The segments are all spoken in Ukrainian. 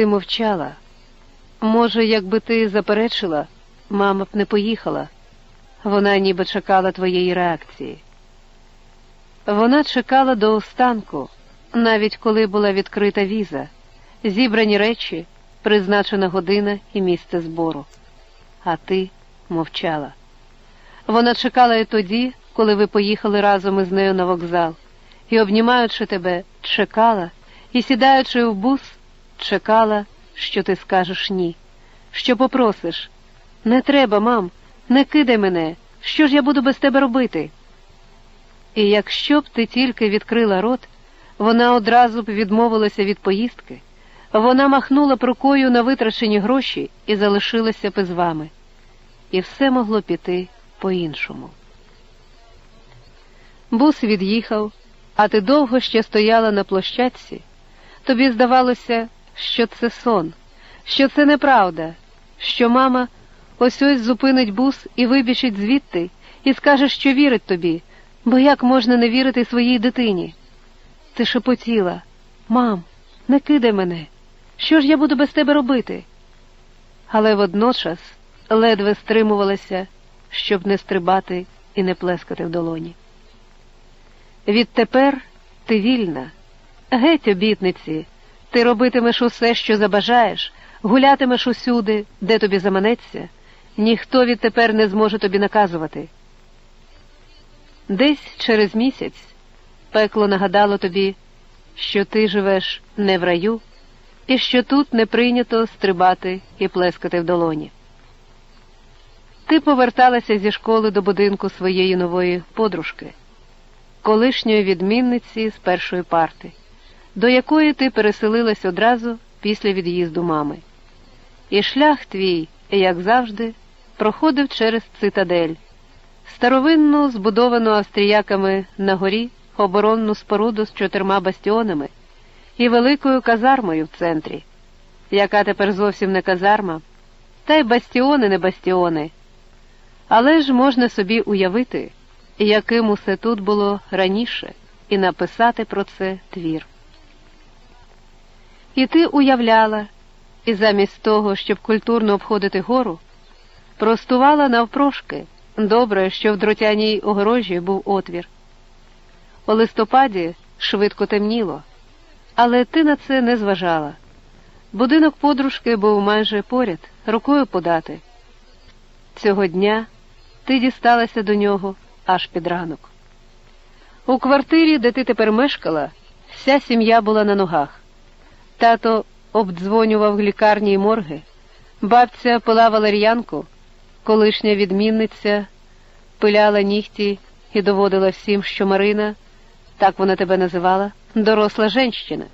ти мовчала. Може, якби ти заперечила, мама б не поїхала. Вона ніби чекала твоєї реакції. Вона чекала до останку, навіть коли була відкрита віза, зібрані речі, призначена година і місце збору. А ти мовчала. Вона чекала і тоді, коли ви поїхали разом із нею на вокзал, і, обнімаючи тебе, чекала, і, сідаючи в бус, чекала, що ти скажеш ні, що попросиш. Не треба, мам, не кидай мене. Що ж я буду без тебе робити? І якщо б ти тільки відкрила рот, вона одразу б відмовилася від поїздки, вона махнула б рукою на витрачені гроші і залишилася б із вами. І все могло піти по-іншому. Бус від'їхав, а ти довго ще стояла на площадці. Тобі здавалося, що це сон, що це неправда, що мама ось ось зупинить бус і вибіжить звідти, і скаже, що вірить тобі, бо як можна не вірити своїй дитині? Ти шепотіла, мам, не кидай мене. Що ж я буду без тебе робити? Але водночас ледве стримувалася, щоб не стрибати і не плескати в долоні. Відтепер ти вільна, геть обітниці, ти робитимеш усе, що забажаєш, гулятимеш усюди, де тобі заманеться, ніхто відтепер не зможе тобі наказувати. Десь через місяць пекло нагадало тобі, що ти живеш не в раю, і що тут не прийнято стрибати і плескати в долоні. Ти поверталася зі школи до будинку своєї нової подружки, колишньої відмінниці з першої парти, до якої ти переселилась одразу після від'їзду мами. І шлях твій, як завжди, проходив через цитадель, старовинну, збудовану австріяками на горі оборонну споруду з чотирма бастіонами і великою казармою в центрі, яка тепер зовсім не казарма, та й бастіони не бастіони. Але ж можна собі уявити, яким усе тут було раніше, і написати про це твір. І ти уявляла, і замість того, щоб культурно обходити гору, простувала навпрошки. Добре, що в дротяній огорожі був отвір. У листопаді швидко темніло, але ти на це не зважала. Будинок подружки був майже поряд, рукою подати. Цього дня ти дісталася до нього аж під ранок. У квартирі, де ти тепер мешкала, вся сім'я була на ногах. Тато обдзвонював лікарні й морги, бабця пила валер'янку, колишня відмінниця пиляла нігті і доводила всім, що Марина, так вона тебе називала, доросла женщина.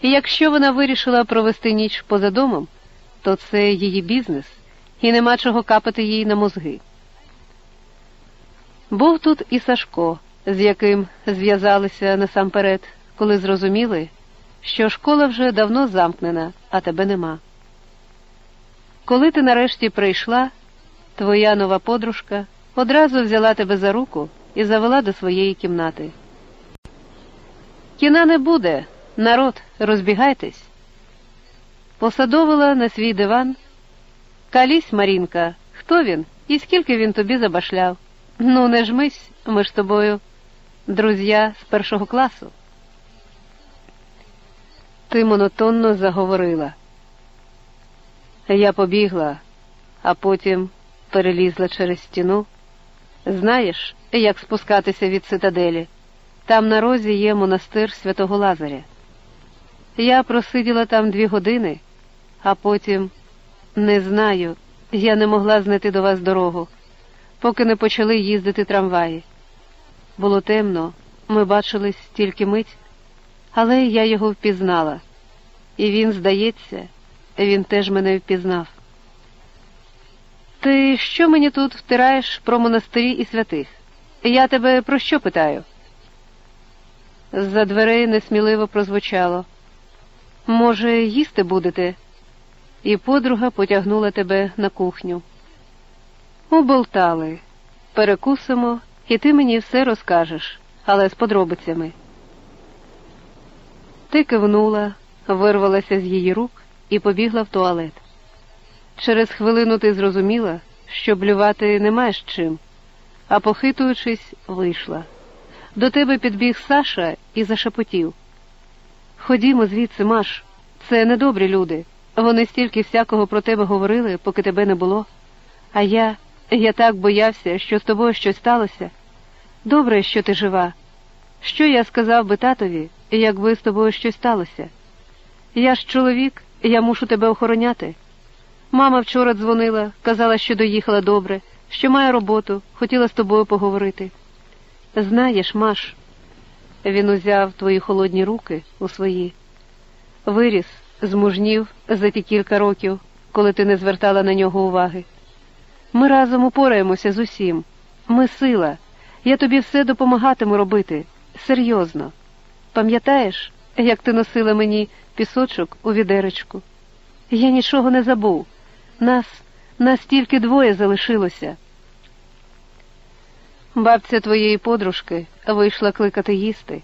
І якщо вона вирішила провести ніч поза домом, то це її бізнес, і нема чого капати їй на мозги. Був тут і Сашко, з яким зв'язалися насамперед, коли зрозуміли, що школа вже давно замкнена, а тебе нема. Коли ти нарешті прийшла, твоя нова подружка одразу взяла тебе за руку і завела до своєї кімнати. Кіна не буде, народ, розбігайтесь. Посадовила на свій диван. Калісь, Марінка, хто він і скільки він тобі забашляв? Ну, не жмись, ми ж з тобою, друзя з першого класу. Ти монотонно заговорила. Я побігла, а потім перелізла через стіну. Знаєш, як спускатися від цитаделі? Там на розі є монастир святого Лазаря. Я просиділа там дві години, а потім не знаю, я не могла знайти до вас дорогу, поки не почали їздити трамваї. Було темно, ми бачились тільки мить, але я його впізнала, і він, здається, він теж мене впізнав. Ти що мені тут втираєш про монастирі і святих? Я тебе про що питаю? З-за дверей несміливо прозвучало. Може, їсти будете? І подруга потягнула тебе на кухню. Уболтали. Перекусимо, і ти мені все розкажеш, але з подробицями. Ти кивнула, вирвалася з її рук і побігла в туалет. Через хвилину ти зрозуміла, що блювати не маєш чим, а похитуючись, вийшла. До тебе підбіг Саша і зашепотів. Ходімо звідси, Маш, це недобрі люди. Вони стільки всякого про тебе говорили, поки тебе не було. А я, я так боявся, що з тобою щось сталося. Добре, що ти жива. Що я сказав би татові, якби з тобою щось сталося? Я ж чоловік, я мушу тебе охороняти. Мама вчора дзвонила, казала, що доїхала добре, що має роботу, хотіла з тобою поговорити. Знаєш, Маш, він узяв твої холодні руки у свої. Виріс, змужнів за ті кілька років, коли ти не звертала на нього уваги. Ми разом упораємося з усім. Ми сила. Я тобі все допомагатиму робити. Серйозно. Пам'ятаєш, як ти носила мені пісочок у відеречку? Я нічого не забув. Нас, нас тільки двоє залишилося. Бабця твоєї подружки вийшла кликати їсти,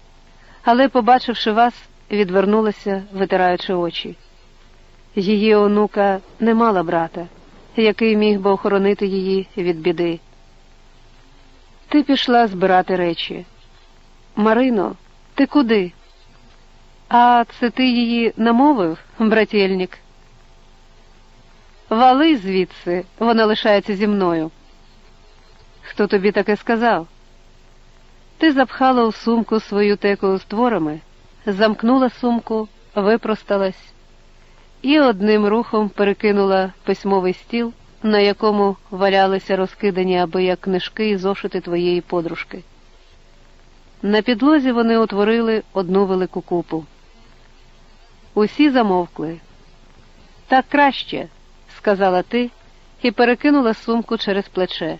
але, побачивши вас, відвернулася, витираючи очі. Її онука не мала брата, який міг би охоронити її від біди. Ти пішла збирати речі. Марино, ти куди? А це ти її намовив, брательник? Вали звідси, вона лишається зі мною. Хто тобі таке сказав? Ти запхала у сумку свою теку з творами, замкнула сумку, випросталась і одним рухом перекинула письмовий стіл, на якому валялися розкидані аби як книжки і зошити твоєї подружки. На підлозі вони утворили одну велику купу. Усі замовкли. Так краще, сказала ти і перекинула сумку через плече.